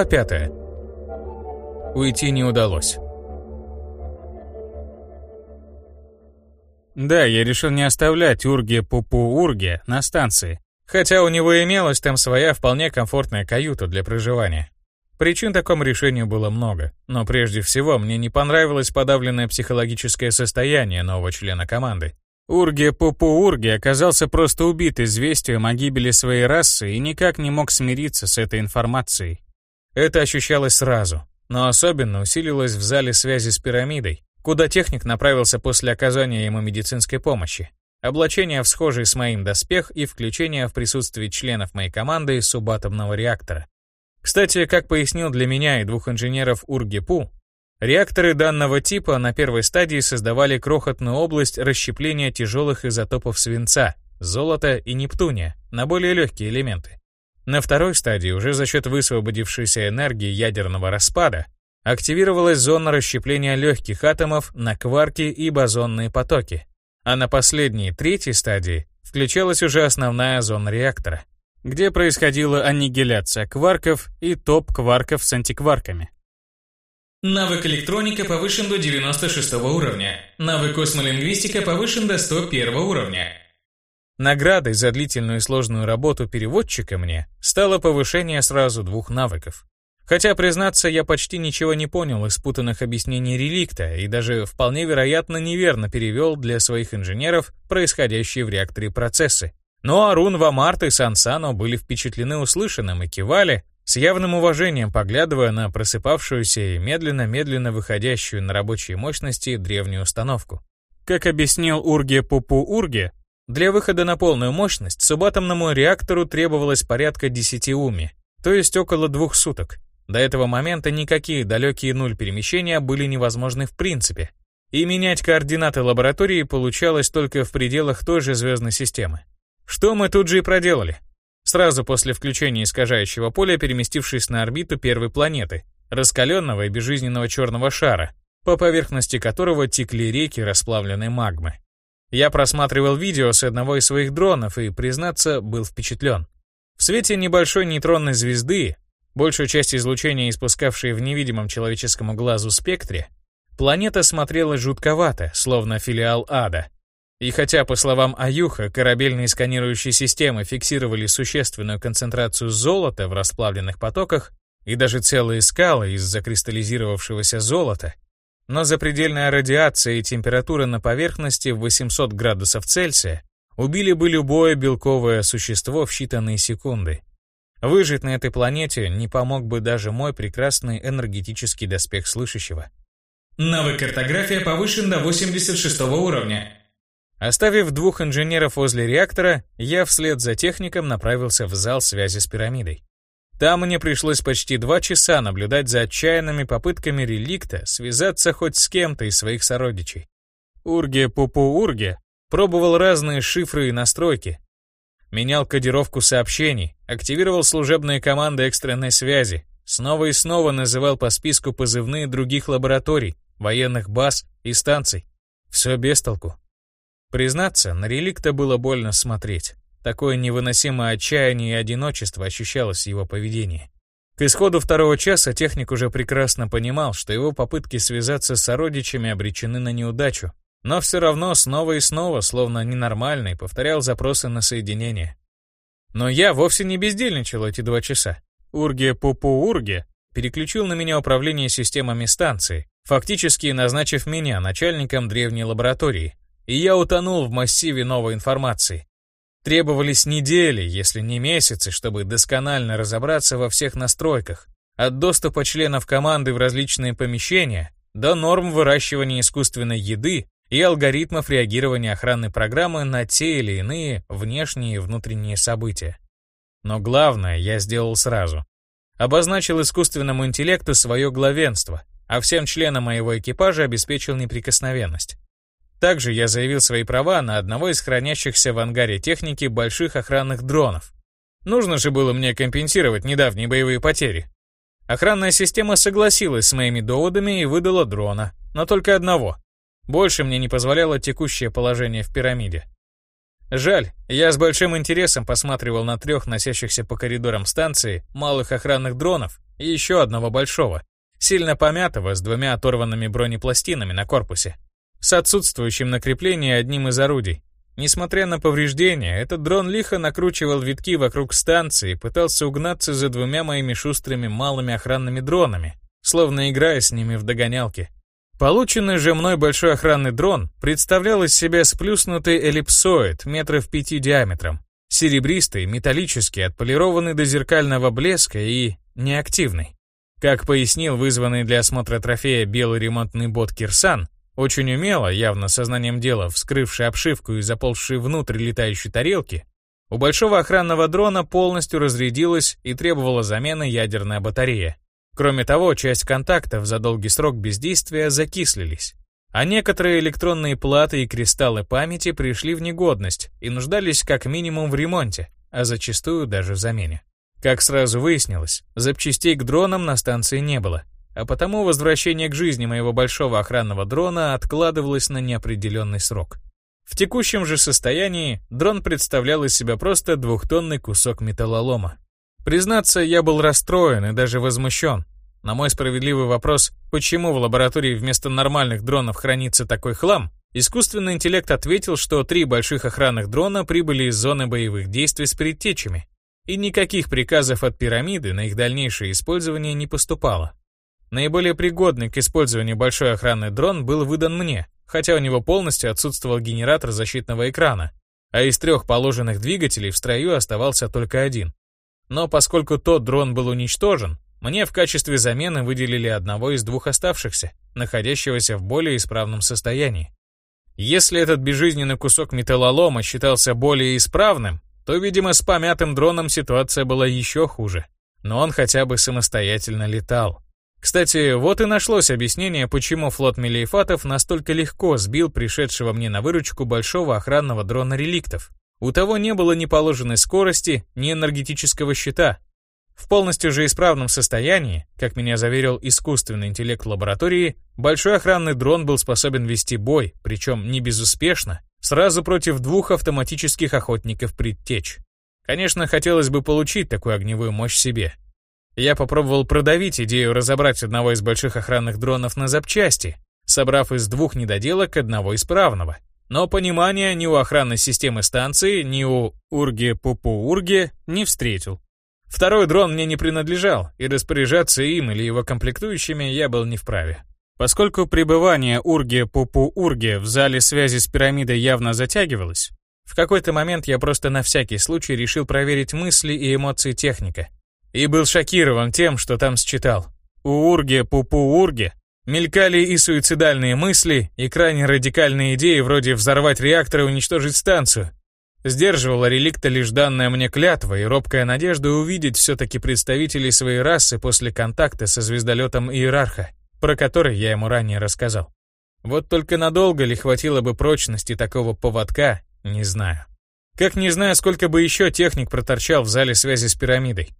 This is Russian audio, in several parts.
Глава 5. Уйти не удалось. Да, я решил не оставлять Урге-Пупу-Урге на станции, хотя у него имелась там своя вполне комфортная каюта для проживания. Причин такому решению было много, но прежде всего мне не понравилось подавленное психологическое состояние нового члена команды. Урге Пупу Урге оказался просто убит известием о гибели своей расы и никак не мог смириться с этой информацией. Это ощущалось сразу, но особенно усилилось в зале связи с пирамидой, куда техник направился после оказания ему медицинской помощи. Облачение в схожий с моим доспех и включение в присутствии членов моей команды субатомного реактора. Кстати, как пояснил для меня и двух инженеров Ургепу, Реакторы данного типа на первой стадии создавали крохотную область расщепления тяжелых изотопов свинца, золота и нептуния на более легкие элементы. На второй стадии уже за счет высвободившейся энергии ядерного распада активировалась зона расщепления легких атомов на кварки и бозонные потоки, а на последней, третьей стадии включалась уже основная зона реактора, где происходила аннигиляция кварков и топ-кварков с антикварками. Навык электроника повышен до 96 уровня. Навык космолингвистика повышен до 101 уровня. Наградой за длительную и сложную работу переводчика мне стало повышение сразу двух навыков. Хотя, признаться, я почти ничего не понял из спутанных объяснений реликта и даже вполне вероятно неверно перевел для своих инженеров происходящие в реакторе процессы. Но Арун, Вамарт и Сансано были впечатлены услышанным и кивали, с явным уважением поглядывая на просыпавшуюся и медленно-медленно выходящую на рабочие мощности древнюю установку. Как объяснил Урге Пупу Урге, для выхода на полную мощность субатомному реактору требовалось порядка 10 уми, то есть около двух суток. До этого момента никакие далекие нуль перемещения были невозможны в принципе, и менять координаты лаборатории получалось только в пределах той же звездной системы. Что мы тут же и проделали сразу после включения искажающего поля переместившись на орбиту первой планеты, раскаленного и безжизненного черного шара, по поверхности которого текли реки расплавленной магмы. Я просматривал видео с одного из своих дронов и, признаться, был впечатлен. В свете небольшой нейтронной звезды, большую часть излучения испускавшей в невидимом человеческому глазу спектре, планета смотрела жутковато, словно филиал ада, и хотя, по словам Аюха, корабельные сканирующие системы фиксировали существенную концентрацию золота в расплавленных потоках и даже целые скалы из закристаллизировавшегося золота, но запредельная радиация и температура на поверхности в 800 градусов Цельсия убили бы любое белковое существо в считанные секунды. Выжить на этой планете не помог бы даже мой прекрасный энергетический доспех слышащего. Навык картография повышен до 86 уровня. Оставив двух инженеров возле реактора, я вслед за техником направился в зал связи с пирамидой. Там мне пришлось почти два часа наблюдать за отчаянными попытками реликта связаться хоть с кем-то из своих сородичей. Урге Пупу Урге пробовал разные шифры и настройки, менял кодировку сообщений, активировал служебные команды экстренной связи, снова и снова называл по списку позывные других лабораторий, военных баз и станций. Все без толку. Признаться, на реликта было больно смотреть. Такое невыносимое отчаяние и одиночество ощущалось в его поведении. К исходу второго часа техник уже прекрасно понимал, что его попытки связаться с сородичами обречены на неудачу, но все равно снова и снова, словно ненормальный, повторял запросы на соединение. Но я вовсе не бездельничал эти два часа. Урге Пупу Урге переключил на меня управление системами станции, фактически назначив меня начальником древней лаборатории, и я утонул в массиве новой информации. Требовались недели, если не месяцы, чтобы досконально разобраться во всех настройках, от доступа членов команды в различные помещения до норм выращивания искусственной еды и алгоритмов реагирования охранной программы на те или иные внешние и внутренние события. Но главное я сделал сразу. Обозначил искусственному интеллекту свое главенство, а всем членам моего экипажа обеспечил неприкосновенность. Также я заявил свои права на одного из хранящихся в ангаре техники больших охранных дронов. Нужно же было мне компенсировать недавние боевые потери. Охранная система согласилась с моими доводами и выдала дрона, но только одного. Больше мне не позволяло текущее положение в пирамиде. Жаль, я с большим интересом посматривал на трех носящихся по коридорам станции малых охранных дронов и еще одного большого, сильно помятого с двумя оторванными бронепластинами на корпусе, с отсутствующим на креплении одним из орудий. Несмотря на повреждения, этот дрон лихо накручивал витки вокруг станции и пытался угнаться за двумя моими шустрыми малыми охранными дронами, словно играя с ними в догонялки. Полученный же мной большой охранный дрон представлял из себя сплюснутый эллипсоид метров пяти диаметром, серебристый, металлический, отполированный до зеркального блеска и неактивный. Как пояснил вызванный для осмотра трофея белый ремонтный бот Кирсан, очень умело, явно сознанием дела, вскрывший обшивку и заползший внутрь летающей тарелки, у большого охранного дрона полностью разрядилась и требовала замены ядерная батарея. Кроме того, часть контактов за долгий срок бездействия закислились, а некоторые электронные платы и кристаллы памяти пришли в негодность и нуждались как минимум в ремонте, а зачастую даже в замене. Как сразу выяснилось, запчастей к дронам на станции не было, а потому возвращение к жизни моего большого охранного дрона откладывалось на неопределенный срок. В текущем же состоянии дрон представлял из себя просто двухтонный кусок металлолома. Признаться, я был расстроен и даже возмущен. На мой справедливый вопрос, почему в лаборатории вместо нормальных дронов хранится такой хлам, искусственный интеллект ответил, что три больших охранных дрона прибыли из зоны боевых действий с предтечами, и никаких приказов от пирамиды на их дальнейшее использование не поступало. Наиболее пригодный к использованию большой охранный дрон был выдан мне, хотя у него полностью отсутствовал генератор защитного экрана, а из трех положенных двигателей в строю оставался только один. Но поскольку тот дрон был уничтожен, мне в качестве замены выделили одного из двух оставшихся, находящегося в более исправном состоянии. Если этот безжизненный кусок металлолома считался более исправным, то, видимо, с помятым дроном ситуация была еще хуже. Но он хотя бы самостоятельно летал. Кстати, вот и нашлось объяснение, почему флот Мелиефатов настолько легко сбил пришедшего мне на выручку большого охранного дрона реликтов. У того не было ни положенной скорости, ни энергетического щита. В полностью же исправном состоянии, как меня заверил искусственный интеллект лаборатории, большой охранный дрон был способен вести бой, причем не безуспешно, сразу против двух автоматических охотников предтеч. Конечно, хотелось бы получить такую огневую мощь себе. Я попробовал продавить идею разобрать одного из больших охранных дронов на запчасти, собрав из двух недоделок одного исправного — но понимания ни у охранной системы станции, ни у Урге-Пупу-Урге не встретил. Второй дрон мне не принадлежал, и распоряжаться им или его комплектующими я был не вправе. Поскольку пребывание Урге-Пупу-Урге в зале связи с пирамидой явно затягивалось, в какой-то момент я просто на всякий случай решил проверить мысли и эмоции техника. И был шокирован тем, что там считал. У Урге-Пупу-Урге Мелькали и суицидальные мысли, и крайне радикальные идеи вроде взорвать реактор и уничтожить станцию. Сдерживала реликта лишь данная мне клятва и робкая надежда увидеть все-таки представителей своей расы после контакта со звездолетом Иерарха, про который я ему ранее рассказал. Вот только надолго ли хватило бы прочности такого поводка, не знаю. Как не знаю, сколько бы еще техник проторчал в зале связи с пирамидой.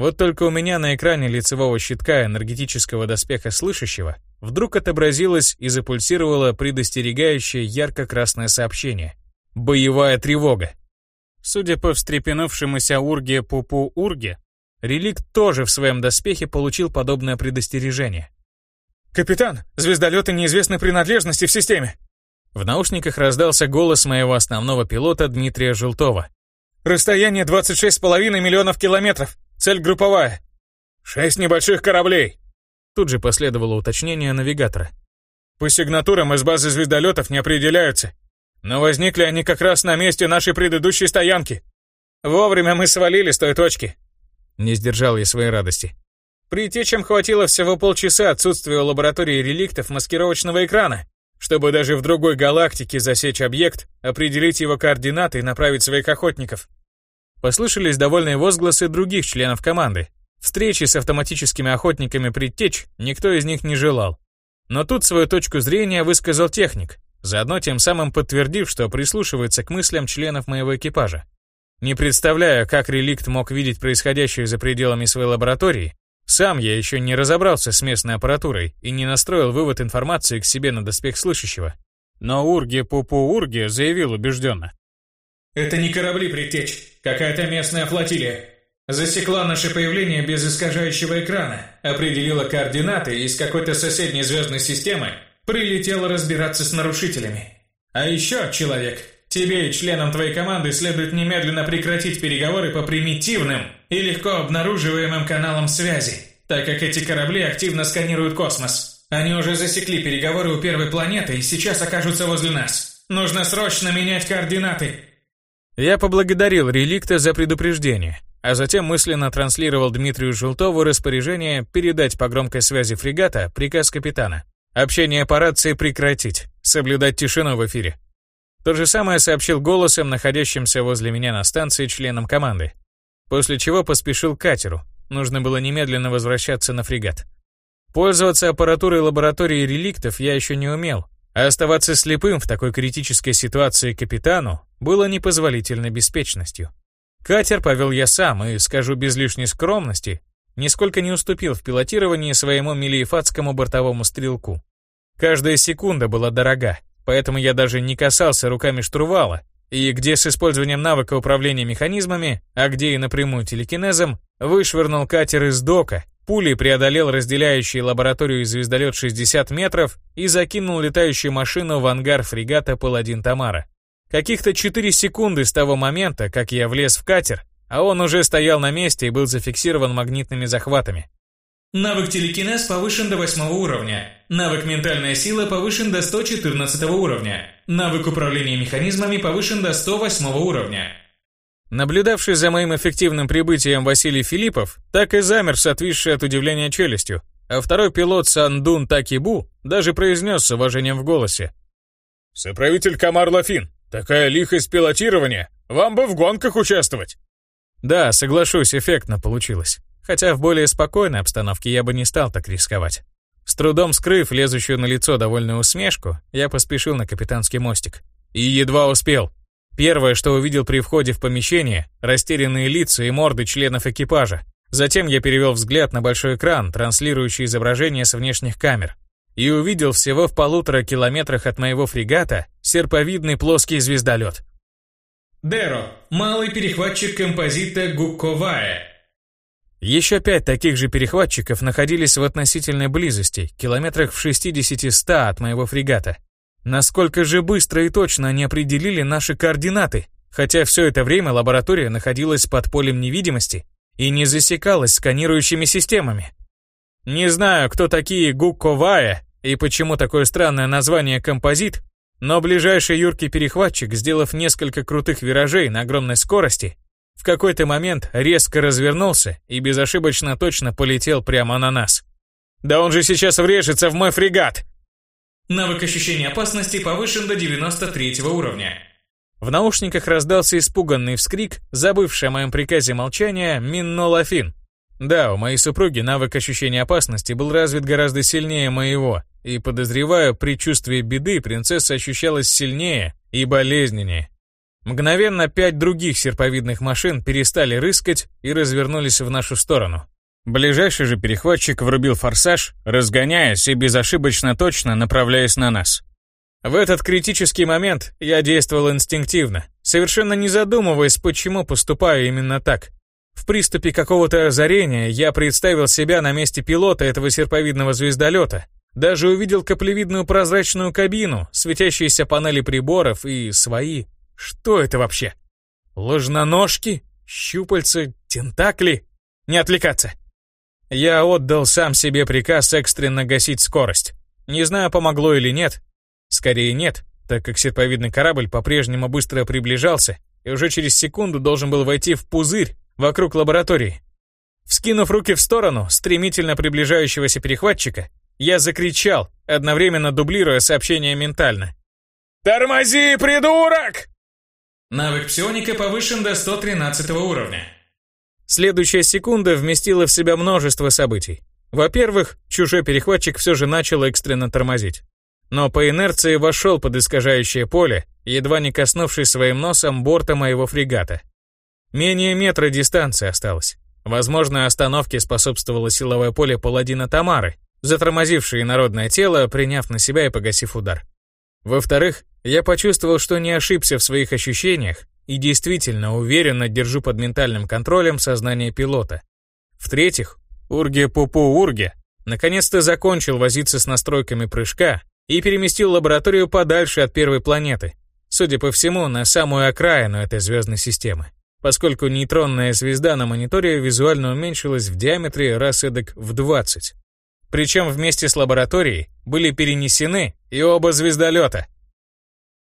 Вот только у меня на экране лицевого щитка энергетического доспеха слышащего вдруг отобразилось и запульсировало предостерегающее ярко-красное сообщение. Боевая тревога. Судя по встрепенувшемуся урге Пупу Урге, реликт тоже в своем доспехе получил подобное предостережение. «Капитан, звездолеты неизвестной принадлежности в системе!» В наушниках раздался голос моего основного пилота Дмитрия Желтова. «Расстояние 26,5 миллионов километров. Цель групповая. Шесть небольших кораблей. Тут же последовало уточнение навигатора. По сигнатурам из базы звездолетов не определяются. Но возникли они как раз на месте нашей предыдущей стоянки. Вовремя мы свалили с той точки. Не сдержал я своей радости. Притечам хватило всего полчаса отсутствия у лаборатории реликтов маскировочного экрана, чтобы даже в другой галактике засечь объект, определить его координаты и направить своих охотников. Послышались довольные возгласы других членов команды. Встречи с автоматическими охотниками предтеч никто из них не желал. Но тут свою точку зрения высказал техник, заодно тем самым подтвердив, что прислушивается к мыслям членов моего экипажа. Не представляя, как реликт мог видеть происходящее за пределами своей лаборатории, сам я еще не разобрался с местной аппаратурой и не настроил вывод информации к себе на доспех слышащего. Но Урги Пупу Урги заявил убежденно. «Это не корабли предтеч, какая-то местная флотилия. Засекла наше появление без искажающего экрана, определила координаты из какой-то соседней звездной системы, прилетела разбираться с нарушителями. А еще, человек, тебе и членам твоей команды следует немедленно прекратить переговоры по примитивным и легко обнаруживаемым каналам связи, так как эти корабли активно сканируют космос. Они уже засекли переговоры у первой планеты и сейчас окажутся возле нас. Нужно срочно менять координаты. Я поблагодарил Реликта за предупреждение а затем мысленно транслировал Дмитрию Желтову распоряжение передать по громкой связи фрегата приказ капитана. Общение по рации прекратить, соблюдать тишину в эфире. То же самое сообщил голосом находящимся возле меня на станции членам команды. После чего поспешил к катеру. Нужно было немедленно возвращаться на фрегат. Пользоваться аппаратурой лаборатории реликтов я еще не умел, а оставаться слепым в такой критической ситуации капитану было непозволительной беспечностью. Катер повел я сам и, скажу без лишней скромности, нисколько не уступил в пилотировании своему мелиефатскому бортовому стрелку. Каждая секунда была дорога, поэтому я даже не касался руками штурвала, и где с использованием навыка управления механизмами, а где и напрямую телекинезом, вышвырнул катер из дока, пулей преодолел разделяющий лабораторию и звездолет 60 метров и закинул летающую машину в ангар фрегата «Паладин Тамара». Каких-то 4 секунды с того момента, как я влез в катер, а он уже стоял на месте и был зафиксирован магнитными захватами. Навык телекинез повышен до 8 уровня. Навык ментальная сила повышен до 114 уровня. Навык управления механизмами повышен до 108 уровня. Наблюдавший за моим эффективным прибытием Василий Филиппов так и замер с отвисшей от удивления челюстью, а второй пилот Сандун Такибу даже произнес с уважением в голосе. «Соправитель Камар Лафин, Такая лихость пилотирования! Вам бы в гонках участвовать!» Да, соглашусь, эффектно получилось. Хотя в более спокойной обстановке я бы не стал так рисковать. С трудом скрыв лезущую на лицо довольную усмешку, я поспешил на капитанский мостик. И едва успел. Первое, что увидел при входе в помещение, растерянные лица и морды членов экипажа. Затем я перевел взгляд на большой экран, транслирующий изображение с внешних камер и увидел всего в полутора километрах от моего фрегата серповидный плоский звездолет. Деро, малый перехватчик композита Гукковая. Еще пять таких же перехватчиков находились в относительной близости, километрах в 60-100 от моего фрегата. Насколько же быстро и точно они определили наши координаты, хотя все это время лаборатория находилась под полем невидимости и не засекалась сканирующими системами. Не знаю, кто такие Гукковая и почему такое странное название «композит», но ближайший юркий перехватчик, сделав несколько крутых виражей на огромной скорости, в какой-то момент резко развернулся и безошибочно точно полетел прямо на нас. «Да он же сейчас врежется в мой фрегат!» Навык ощущения опасности повышен до 93 уровня. В наушниках раздался испуганный вскрик, забывший о моем приказе молчания, Минно Лафин. Да, у моей супруги навык ощущения опасности был развит гораздо сильнее моего, и, подозреваю, при чувстве беды принцесса ощущалась сильнее и болезненнее. Мгновенно пять других серповидных машин перестали рыскать и развернулись в нашу сторону. Ближайший же перехватчик врубил форсаж, разгоняясь и безошибочно точно направляясь на нас. В этот критический момент я действовал инстинктивно, совершенно не задумываясь, почему поступаю именно так. В приступе какого-то озарения я представил себя на месте пилота этого серповидного звездолета, даже увидел каплевидную прозрачную кабину, светящиеся панели приборов и свои. Что это вообще? Ложноножки? Щупальца? Тентакли? Не отвлекаться. Я отдал сам себе приказ экстренно гасить скорость. Не знаю, помогло или нет. Скорее нет, так как серповидный корабль по-прежнему быстро приближался и уже через секунду должен был войти в пузырь, вокруг лаборатории. Вскинув руки в сторону стремительно приближающегося перехватчика, я закричал, одновременно дублируя сообщение ментально. «Тормози, придурок!» Навык псионика повышен до 113 уровня. Следующая секунда вместила в себя множество событий. Во-первых, чужой перехватчик все же начал экстренно тормозить. Но по инерции вошел под искажающее поле, едва не коснувшись своим носом борта моего фрегата. Менее метра дистанции осталось. Возможно, остановке способствовало силовое поле паладина Тамары, затормозившее народное тело, приняв на себя и погасив удар. Во-вторых, я почувствовал, что не ошибся в своих ощущениях и действительно уверенно держу под ментальным контролем сознание пилота. В-третьих, Урге Пупу Урге наконец-то закончил возиться с настройками прыжка и переместил лабораторию подальше от первой планеты, судя по всему, на самую окраину этой звездной системы, поскольку нейтронная звезда на мониторе визуально уменьшилась в диаметре раз эдак в 20. Причем вместе с лабораторией были перенесены и оба звездолета —